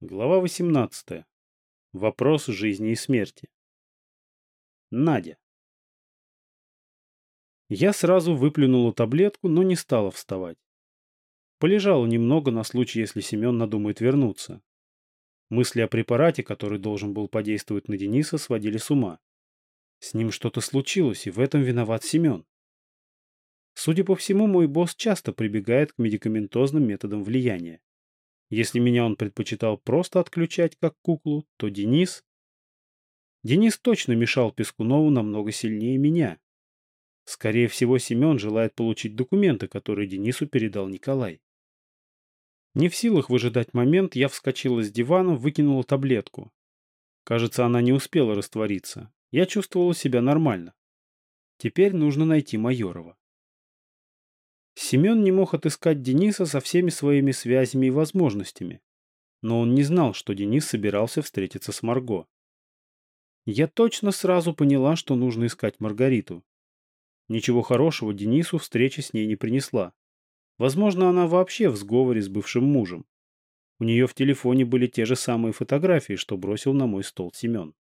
Глава 18. Вопрос жизни и смерти. Надя. Я сразу выплюнула таблетку, но не стала вставать. Полежала немного на случай, если Семен надумает вернуться. Мысли о препарате, который должен был подействовать на Дениса, сводили с ума. С ним что-то случилось, и в этом виноват Семен. Судя по всему, мой босс часто прибегает к медикаментозным методам влияния. Если меня он предпочитал просто отключать как куклу, то Денис... Денис точно мешал Пескунову намного сильнее меня. Скорее всего, Семен желает получить документы, которые Денису передал Николай. Не в силах выжидать момент, я вскочила с дивана, выкинула таблетку. Кажется, она не успела раствориться. Я чувствовала себя нормально. Теперь нужно найти Майорова. Семен не мог отыскать Дениса со всеми своими связями и возможностями, но он не знал, что Денис собирался встретиться с Марго. Я точно сразу поняла, что нужно искать Маргариту. Ничего хорошего Денису встреча с ней не принесла. Возможно, она вообще в сговоре с бывшим мужем. У нее в телефоне были те же самые фотографии, что бросил на мой стол Семен.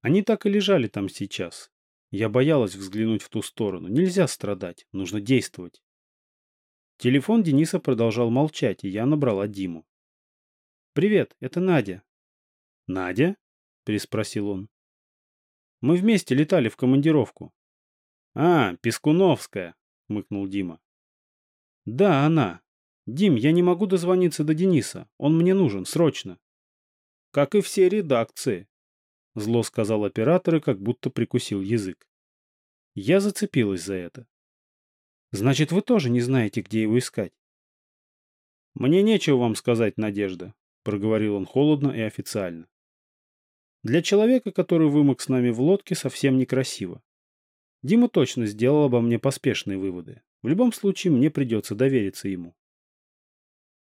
Они так и лежали там сейчас, я боялась взглянуть в ту сторону. Нельзя страдать, нужно действовать. Телефон Дениса продолжал молчать, и я набрала Диму. «Привет, это Надя». «Надя?» – переспросил он. «Мы вместе летали в командировку». «А, Пескуновская», – мыкнул Дима. «Да, она. Дим, я не могу дозвониться до Дениса. Он мне нужен, срочно». «Как и все редакции», Зло сказал оператор и как будто прикусил язык. Я зацепилась за это. Значит, вы тоже не знаете, где его искать? Мне нечего вам сказать, Надежда, проговорил он холодно и официально. Для человека, который вымок с нами в лодке, совсем некрасиво. Дима точно сделал обо мне поспешные выводы. В любом случае, мне придется довериться ему.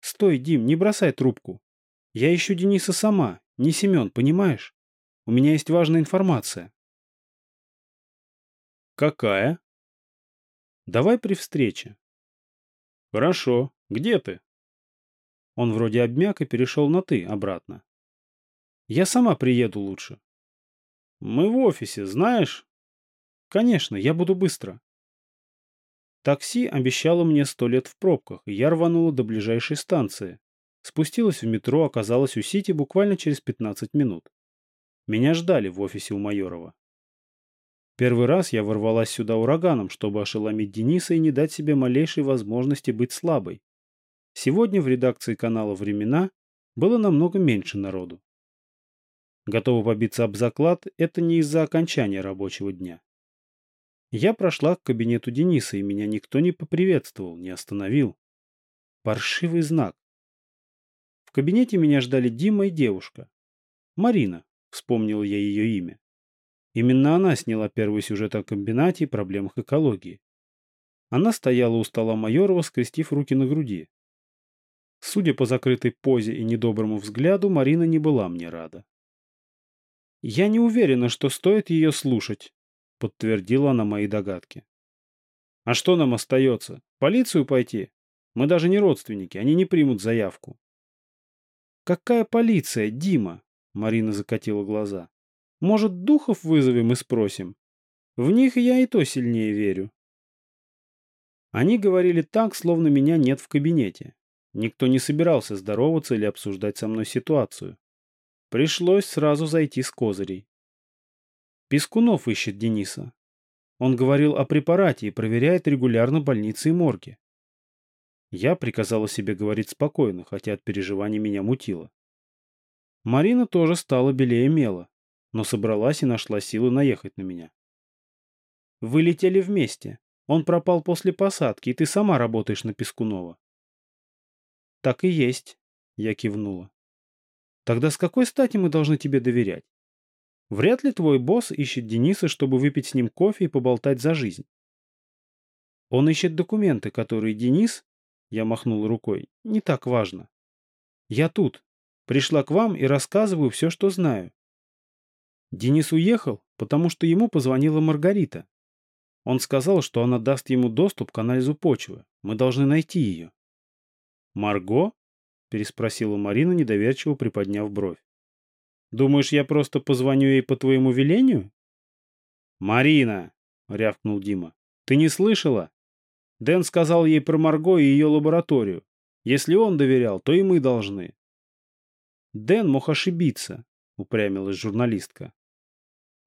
Стой, Дим, не бросай трубку. Я ищу Дениса сама, не Семен, понимаешь? У меня есть важная информация. Какая? Давай при встрече. Хорошо. Где ты? Он вроде обмяк и перешел на «ты» обратно. Я сама приеду лучше. Мы в офисе, знаешь? Конечно, я буду быстро. Такси обещало мне сто лет в пробках, и я рванула до ближайшей станции. Спустилась в метро, оказалась у Сити буквально через 15 минут. Меня ждали в офисе у Майорова. Первый раз я ворвалась сюда ураганом, чтобы ошеломить Дениса и не дать себе малейшей возможности быть слабой. Сегодня в редакции канала «Времена» было намного меньше народу. Готова побиться об заклад, это не из-за окончания рабочего дня. Я прошла к кабинету Дениса, и меня никто не поприветствовал, не остановил. Паршивый знак. В кабинете меня ждали Дима и девушка. Марина, Вспомнил я ее имя. Именно она сняла первый сюжет о комбинате и проблемах экологии. Она стояла у стола Майорова, скрестив руки на груди. Судя по закрытой позе и недоброму взгляду, Марина не была мне рада. «Я не уверена, что стоит ее слушать», — подтвердила она мои догадки. «А что нам остается? Полицию пойти? Мы даже не родственники, они не примут заявку». «Какая полиция, Дима?» Марина закатила глаза. Может, духов вызовем и спросим? В них я и то сильнее верю. Они говорили так, словно меня нет в кабинете. Никто не собирался здороваться или обсуждать со мной ситуацию. Пришлось сразу зайти с козырей. Пескунов ищет Дениса. Он говорил о препарате и проверяет регулярно больницы и морги. Я приказала себе говорить спокойно, хотя от переживаний меня мутило. Марина тоже стала белее мела, но собралась и нашла силы наехать на меня. Вы летели вместе. Он пропал после посадки, и ты сама работаешь на Пескунова. Так и есть, я кивнула. Тогда с какой стати мы должны тебе доверять? Вряд ли твой босс ищет Дениса, чтобы выпить с ним кофе и поболтать за жизнь. Он ищет документы, которые Денис, я махнул рукой, не так важно. Я тут, Пришла к вам и рассказываю все, что знаю. Денис уехал, потому что ему позвонила Маргарита. Он сказал, что она даст ему доступ к анализу почвы. Мы должны найти ее. Марго? — переспросила Марина, недоверчиво приподняв бровь. «Думаешь, я просто позвоню ей по твоему велению?» «Марина!» — рявкнул Дима. «Ты не слышала? Дэн сказал ей про Марго и ее лабораторию. Если он доверял, то и мы должны». «Дэн мог ошибиться», — упрямилась журналистка.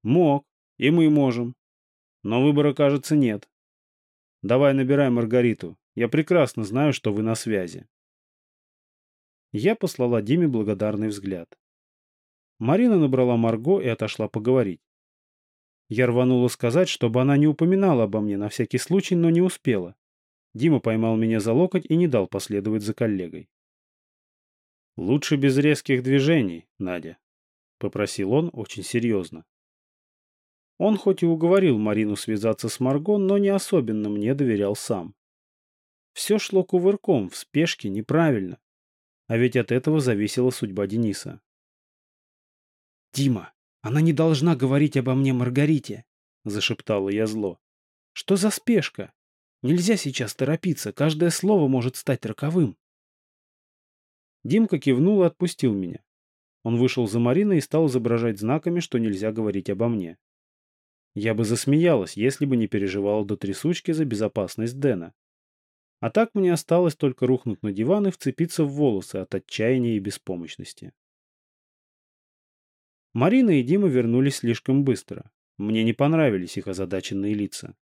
«Мог, и мы можем. Но выбора, кажется, нет. Давай набирай Маргариту. Я прекрасно знаю, что вы на связи». Я послала Диме благодарный взгляд. Марина набрала Марго и отошла поговорить. Я рванула сказать, чтобы она не упоминала обо мне на всякий случай, но не успела. Дима поймал меня за локоть и не дал последовать за коллегой. «Лучше без резких движений, Надя», — попросил он очень серьезно. Он хоть и уговорил Марину связаться с Марго, но не особенно мне доверял сам. Все шло кувырком, в спешке, неправильно. А ведь от этого зависела судьба Дениса. «Дима, она не должна говорить обо мне Маргарите», — зашептала я зло. «Что за спешка? Нельзя сейчас торопиться, каждое слово может стать роковым». Димка кивнул и отпустил меня. Он вышел за Мариной и стал изображать знаками, что нельзя говорить обо мне. Я бы засмеялась, если бы не переживала до трясучки за безопасность Дэна. А так мне осталось только рухнуть на диван и вцепиться в волосы от отчаяния и беспомощности. Марина и Дима вернулись слишком быстро. Мне не понравились их озадаченные лица.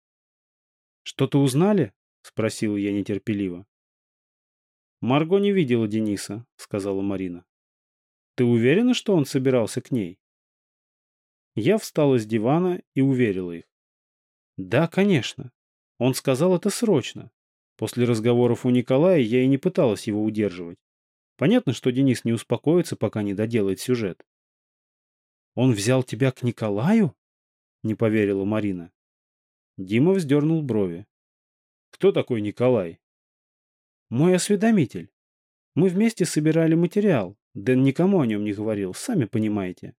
«Что-то узнали?» — спросила я нетерпеливо. «Марго не видела Дениса», — сказала Марина. «Ты уверена, что он собирался к ней?» Я встала с дивана и уверила их. «Да, конечно. Он сказал это срочно. После разговоров у Николая я и не пыталась его удерживать. Понятно, что Денис не успокоится, пока не доделает сюжет. «Он взял тебя к Николаю?» — не поверила Марина. Дима вздернул брови. «Кто такой Николай?» «Мой осведомитель. Мы вместе собирали материал. Дэн никому о нем не говорил, сами понимаете».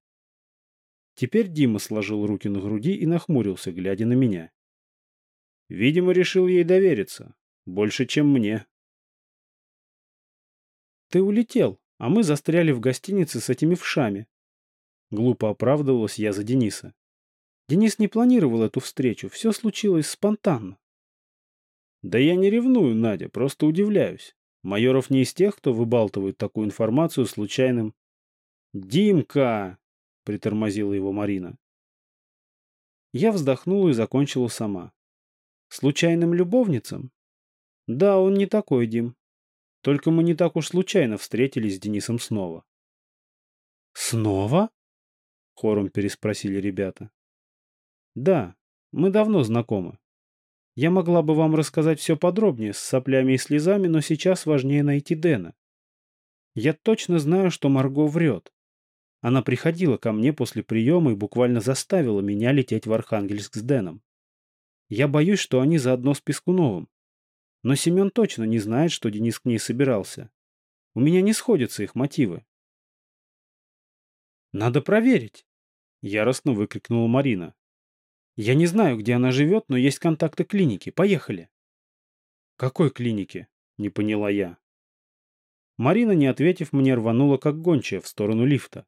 Теперь Дима сложил руки на груди и нахмурился, глядя на меня. Видимо, решил ей довериться. Больше, чем мне. «Ты улетел, а мы застряли в гостинице с этими вшами», Глупо оправдывалась я за Дениса. Денис не планировал эту встречу, все случилось спонтанно. Да я не ревную, Надя, просто удивляюсь. Майоров не из тех, кто выбалтывает такую информацию случайным... «Димка!» — притормозила его Марина. Я вздохнула и закончила сама. «Случайным любовницам?» «Да, он не такой, Дим. Только мы не так уж случайно встретились с Денисом снова». «Снова?» — хором переспросили ребята. «Да, мы давно знакомы. Я могла бы вам рассказать все подробнее, с соплями и слезами, но сейчас важнее найти Дэна. Я точно знаю, что Марго врет. Она приходила ко мне после приема и буквально заставила меня лететь в Архангельск с Дэном. Я боюсь, что они заодно с Пескуновым. Но Семен точно не знает, что Денис к ней собирался. У меня не сходятся их мотивы. «Надо проверить!» — яростно выкрикнула Марина. «Я не знаю, где она живет, но есть контакты клиники. Поехали!» «Какой клиники?» — не поняла я. Марина, не ответив, мне рванула, как гончая, в сторону лифта.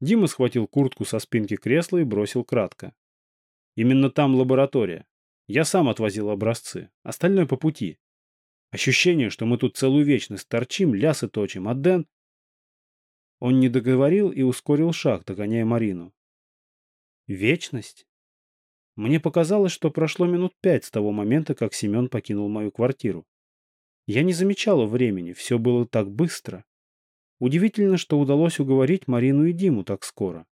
Дима схватил куртку со спинки кресла и бросил кратко. «Именно там лаборатория. Я сам отвозил образцы. Остальное по пути. Ощущение, что мы тут целую вечность торчим, лясы точим, а Дэн он не договорил и ускорил шаг, догоняя Марину. Вечность? Мне показалось, что прошло минут пять с того момента, как Семен покинул мою квартиру. Я не замечала времени, все было так быстро. Удивительно, что удалось уговорить Марину и Диму так скоро.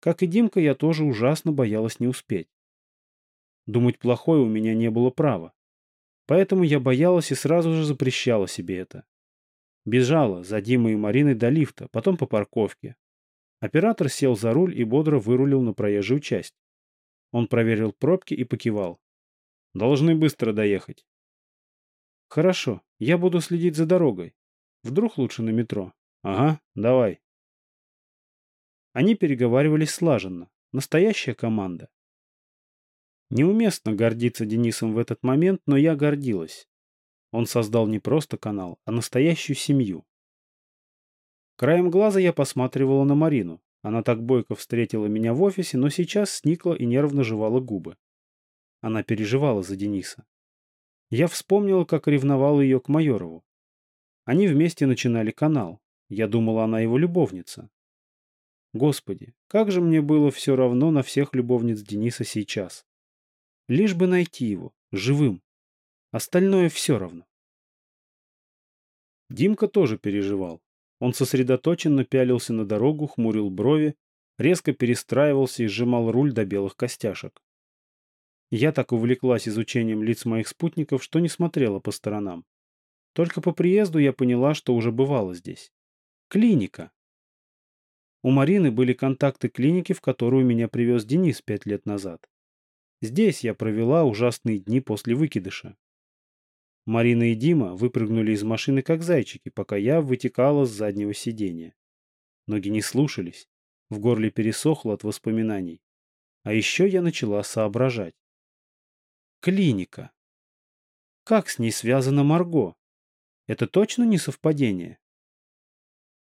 Как и Димка, я тоже ужасно боялась не успеть. Думать плохое у меня не было права. Поэтому я боялась и сразу же запрещала себе это. Бежала за Димой и Мариной до лифта, потом по парковке. Оператор сел за руль и бодро вырулил на проезжую часть. Он проверил пробки и покивал. Должны быстро доехать. Хорошо, я буду следить за дорогой. Вдруг лучше на метро. Ага, давай. Они переговаривались слаженно. Настоящая команда. Неуместно гордиться Денисом в этот момент, но я гордилась. Он создал не просто канал, а настоящую семью. Краем глаза я посматривала на Марину. Она так бойко встретила меня в офисе, но сейчас сникла и нервно жевала губы. Она переживала за Дениса. Я вспомнила, как ревновала ее к Майорову. Они вместе начинали канал. Я думала, она его любовница. Господи, как же мне было все равно на всех любовниц Дениса сейчас. Лишь бы найти его, живым. Остальное все равно. Димка тоже переживал. Он сосредоточенно пялился на дорогу, хмурил брови, резко перестраивался и сжимал руль до белых костяшек. Я так увлеклась изучением лиц моих спутников, что не смотрела по сторонам. Только по приезду я поняла, что уже бывало здесь. Клиника. У Марины были контакты клиники, в которую меня привез Денис пять лет назад. Здесь я провела ужасные дни после выкидыша. Марина и Дима выпрыгнули из машины как зайчики, пока я вытекала с заднего сиденья. Ноги не слушались, в горле пересохло от воспоминаний. А еще я начала соображать. Клиника. Как с ней связана Марго? Это точно не совпадение?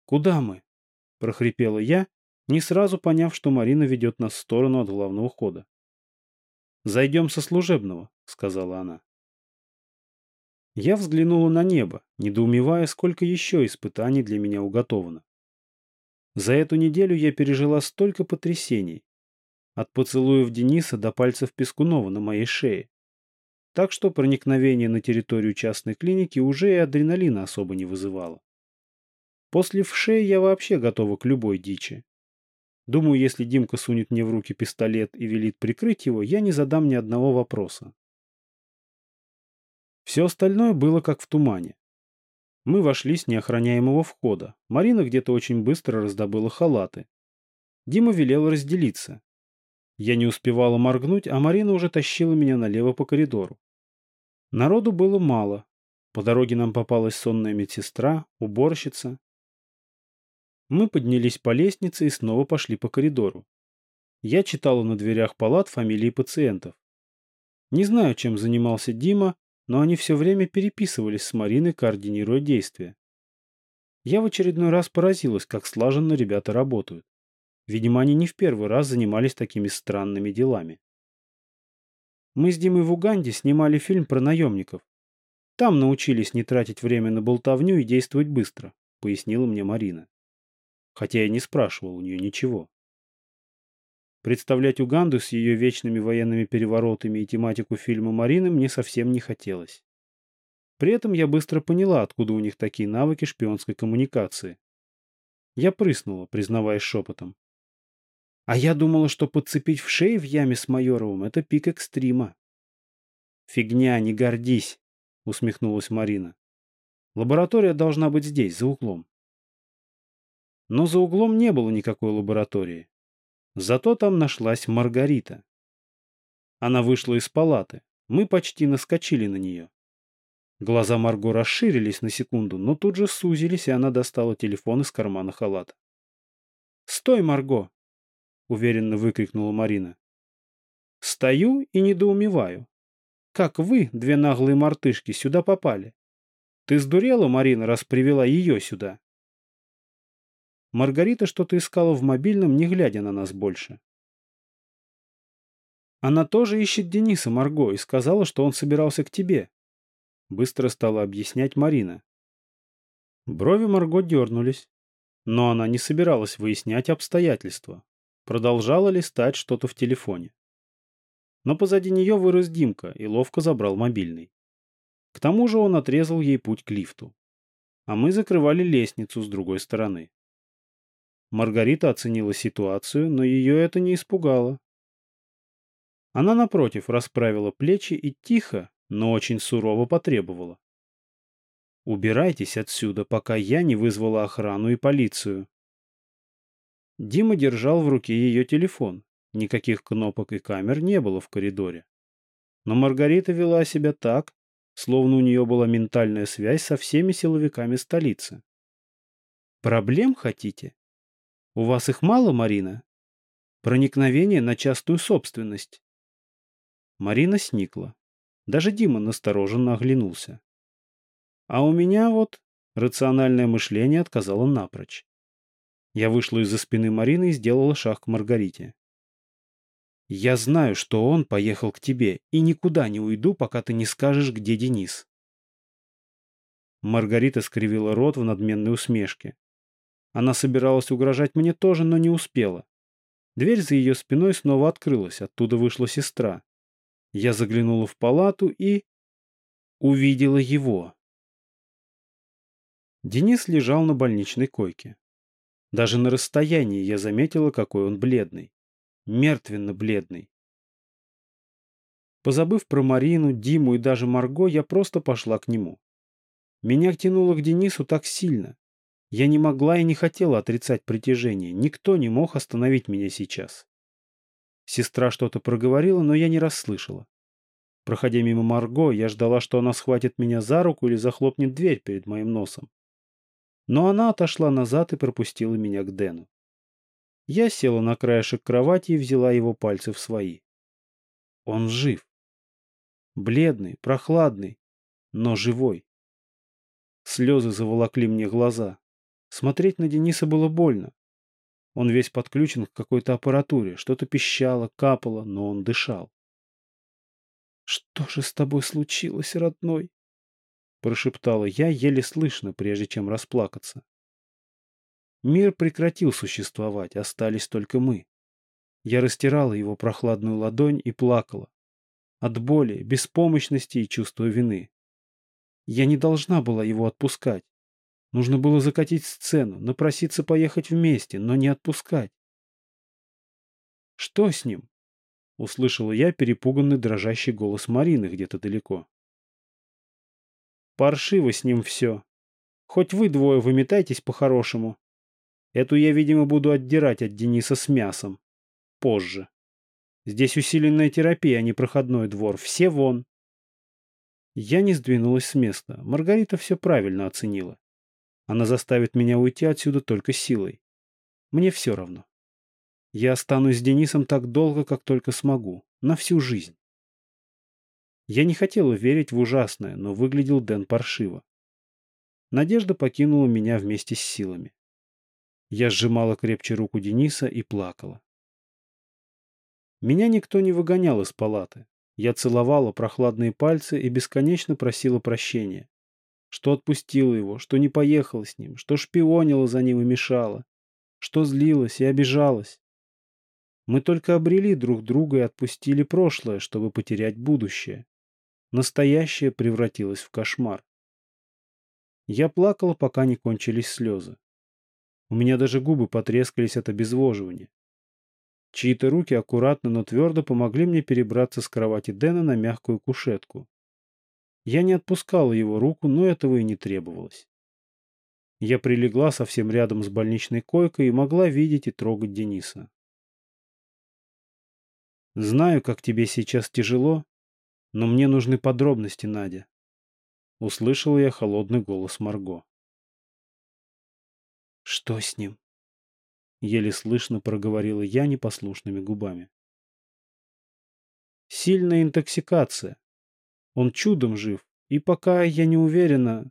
«Куда мы?» — прохрипела я, не сразу поняв, что Марина ведет нас в сторону от главного хода. «Зайдем со служебного», — сказала она. Я взглянула на небо, недоумевая, сколько еще испытаний для меня уготовано. За эту неделю я пережила столько потрясений. От поцелуев Дениса до пальцев Пескунова на моей шее. Так что проникновение на территорию частной клиники уже и адреналина особо не вызывало. После вшей я вообще готова к любой дичи. Думаю, если Димка сунет мне в руки пистолет и велит прикрыть его, я не задам ни одного вопроса. Все остальное было как в тумане. Мы вошли с неохраняемого входа. Марина где-то очень быстро раздобыла халаты. Дима велел разделиться. Я не успевала моргнуть, а Марина уже тащила меня налево по коридору. Народу было мало. По дороге нам попалась сонная медсестра, уборщица. Мы поднялись по лестнице и снова пошли по коридору. Я читала на дверях палат фамилии пациентов. Не знаю, чем занимался Дима, но они все время переписывались с Мариной, координируя действия. Я в очередной раз поразилась, как слаженно ребята работают. Видимо, они не в первый раз занимались такими странными делами. Мы с Димой в Уганде снимали фильм про наемников. Там научились не тратить время на болтовню и действовать быстро, пояснила мне Марина. Хотя я не спрашивал у нее ничего. Представлять Уганду с ее вечными военными переворотами и тематику фильма Марины мне совсем не хотелось. При этом я быстро поняла, откуда у них такие навыки шпионской коммуникации. Я прыснула, признаваясь шепотом. А я думала, что подцепить в шее в яме с Майоровым — это пик экстрима. Фигня, не гордись, усмехнулась Марина. Лаборатория должна быть здесь, за углом. Но за углом не было никакой лаборатории. Зато там нашлась Маргарита. Она вышла из палаты. Мы почти наскочили на нее. Глаза Марго расширились на секунду, но тут же сузились, и она достала телефон из кармана халата. «Стой, Марго!» — уверенно выкрикнула Марина. «Стою и недоумеваю. Как вы, две наглые мартышки, сюда попали? Ты сдурела, Марина, раз привела ее сюда?» Маргарита что-то искала в мобильном, не глядя на нас больше. Она тоже ищет Дениса, Марго, и сказала, что он собирался к тебе. Быстро стала объяснять Марина. Брови Марго дернулись, но она не собиралась выяснять обстоятельства. Продолжала листать что-то в телефоне. Но позади нее вырос Димка и ловко забрал мобильный. К тому же он отрезал ей путь к лифту. А мы закрывали лестницу с другой стороны. Маргарита оценила ситуацию, но ее это не испугало. Она, напротив, расправила плечи и тихо, но очень сурово потребовала. «Убирайтесь отсюда, пока я не вызвала охрану и полицию». Дима держал в руке ее телефон. Никаких кнопок и камер не было в коридоре. Но Маргарита вела себя так, словно у нее была ментальная связь со всеми силовиками столицы. «Проблем хотите? У вас их мало, Марина? Проникновение на частную собственность. Марина сникла. Даже Дима настороженно оглянулся. А у меня вот рациональное мышление отказало напрочь. Я вышла из-за спины Марины и сделала шаг к Маргарите. «Я знаю, что он поехал к тебе, и никуда не уйду, пока ты не скажешь, где Денис». Маргарита скривила рот в надменной усмешке. Она собиралась угрожать мне тоже, но не успела. Дверь за ее спиной снова открылась, оттуда вышла сестра. Я заглянула в палату и... увидела его. Денис лежал на больничной койке. Даже на расстоянии я заметила, какой он бледный. Мертвенно-бледный. Позабыв про Марину, Диму и даже Марго, я просто пошла к нему. Меня тянуло к Денису так сильно, я не могла и не хотела отрицать притяжение. Никто не мог остановить меня сейчас. Сестра что-то проговорила, но я не расслышала. Проходя мимо Марго, я ждала, что она схватит меня за руку или захлопнет дверь перед моим носом. Но она отошла назад и пропустила меня к Дэну. Я села на краешек кровати и взяла его пальцы в свои. Он жив. Бледный, прохладный, но живой. Слезы заволокли мне глаза. Смотреть на Дениса было больно. Он весь подключен к какой-то аппаратуре, что-то пищало, капало, но он дышал. «Что же с тобой случилось, родной?» Прошептала я, еле слышно, прежде чем расплакаться. Мир прекратил существовать, остались только мы. Я растирала его прохладную ладонь и плакала. От боли, беспомощности и чувства вины. Я не должна была его отпускать. Нужно было закатить сцену, напроситься поехать вместе, но не отпускать. «Что с ним?» — услышала я перепуганный дрожащий голос Марины где-то далеко. «Паршиво с ним все. Хоть вы двое выметайтесь по-хорошему. Эту я, видимо, буду отдирать от Дениса с мясом. Позже. Здесь усиленная терапия, а не проходной двор. Все вон!» Я не сдвинулась с места. Маргарита все правильно оценила. Она заставит меня уйти отсюда только силой. Мне все равно. Я останусь с Денисом так долго, как только смогу. На всю жизнь. Я не хотела верить в ужасное, но выглядел Дэн паршиво. Надежда покинула меня вместе с силами. Я сжимала крепче руку Дениса и плакала. Меня никто не выгонял из палаты. Я целовала прохладные пальцы и бесконечно просила прощения что отпустила его, что не поехала с ним, что шпионила за ним и мешала, что злилась и обижалась. Мы только обрели друг друга и отпустили прошлое, чтобы потерять будущее. Настоящее превратилось в кошмар. Я плакала, пока не кончились слезы. У меня даже губы потрескались от обезвоживания. Чьи-то руки аккуратно, но твердо помогли мне перебраться с кровати Дэна на мягкую кушетку. Я не отпускала его руку, но этого и не требовалось. Я прилегла совсем рядом с больничной койкой и могла видеть и трогать Дениса. «Знаю, как тебе сейчас тяжело, но мне нужны подробности, Надя», — услышала я холодный голос Марго. «Что с ним?» — еле слышно проговорила я непослушными губами. «Сильная интоксикация», он чудом жив, и пока я не уверена...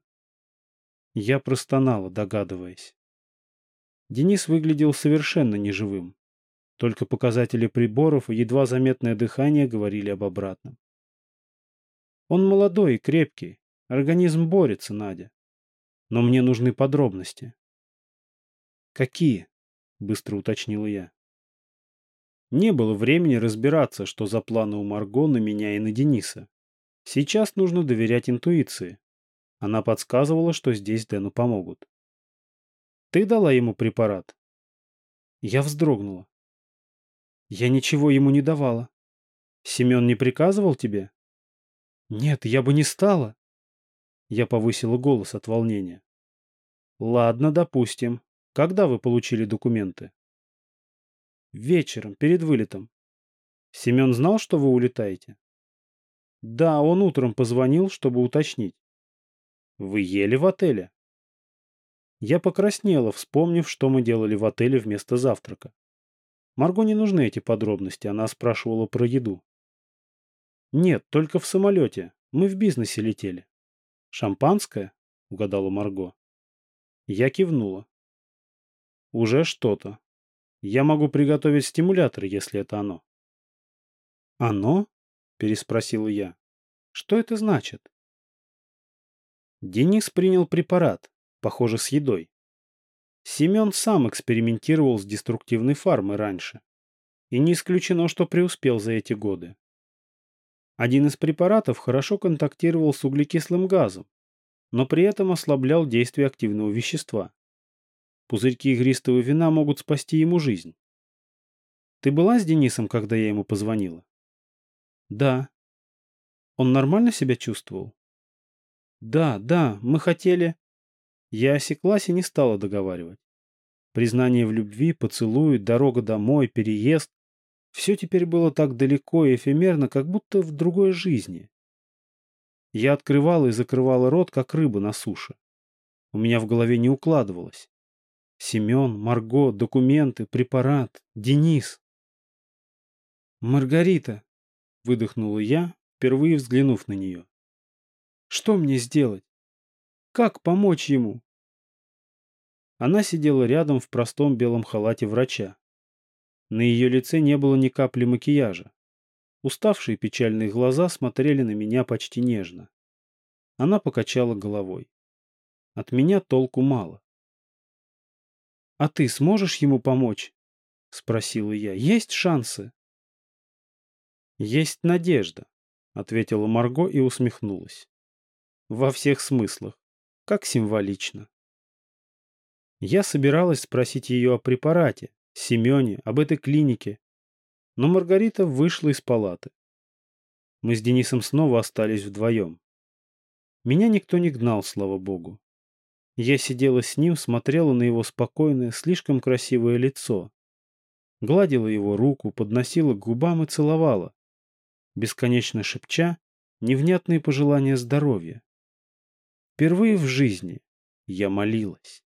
Я простонала, догадываясь. Денис выглядел совершенно неживым. Только показатели приборов и едва заметное дыхание говорили об обратном. Он молодой и крепкий. Организм борется, Надя. Но мне нужны подробности. Какие? Быстро уточнила я. Не было времени разбираться, что за планы у Марго на меня и на Дениса. Сейчас нужно доверять интуиции. Она подсказывала, что здесь Дэну помогут. Ты дала ему препарат? Я вздрогнула. Я ничего ему не давала. Семен не приказывал тебе? Нет, я бы не стала. Я повысила голос от волнения. Ладно, допустим. Когда вы получили документы? Вечером, перед вылетом. Семен знал, что вы улетаете? Да, он утром позвонил, чтобы уточнить. Вы ели в отеле? Я покраснела, вспомнив, что мы делали в отеле вместо завтрака. Марго не нужны эти подробности, она спрашивала про еду. Нет, только в самолете. Мы в бизнесе летели. Шампанское? — угадала Марго. Я кивнула. Уже что-то. Я могу приготовить стимулятор, если это оно. «Оно?» — переспросила я. «Что это значит?» Денис принял препарат, похоже, с едой. Семен сам экспериментировал с деструктивной фармой раньше. И не исключено, что преуспел за эти годы. Один из препаратов хорошо контактировал с углекислым газом, но при этом ослаблял действие активного вещества. Пузырьки игристого вина могут спасти ему жизнь. Ты была с Денисом, когда я ему позвонила? Да. Он нормально себя чувствовал? Да, да, мы хотели... Я осеклась и не стала договаривать. Признание в любви, поцелуй, дорога домой, переезд — все теперь было так далеко и эфемерно, как будто в другой жизни. Я открывала и закрывала рот, как рыба на суше. У меня в голове не укладывалось. Семен, Марго, документы, препарат, Денис. «Маргарита!» — выдохнула я, впервые взглянув на нее. «Что мне сделать? Как помочь ему?» Она сидела рядом в простом белом халате врача. На ее лице не было ни капли макияжа. Уставшие печальные глаза смотрели на меня почти нежно. Она покачала головой. От меня толку мало. «А ты сможешь ему помочь?» — спросила я. «Есть шансы?» «Есть надежда», — ответила Марго и усмехнулась. «Во всех смыслах. Как символично». Я собиралась спросить ее о препарате, Семене, об этой клинике, но Маргарита вышла из палаты. Мы с Денисом снова остались вдвоем. Меня никто не гнал, слава богу. Я сидела с ним, смотрела на его спокойное, слишком красивое лицо. Гладила его руку, подносила к губам и целовала, бесконечно шепча невнятные пожелания здоровья. Впервые в жизни я молилась.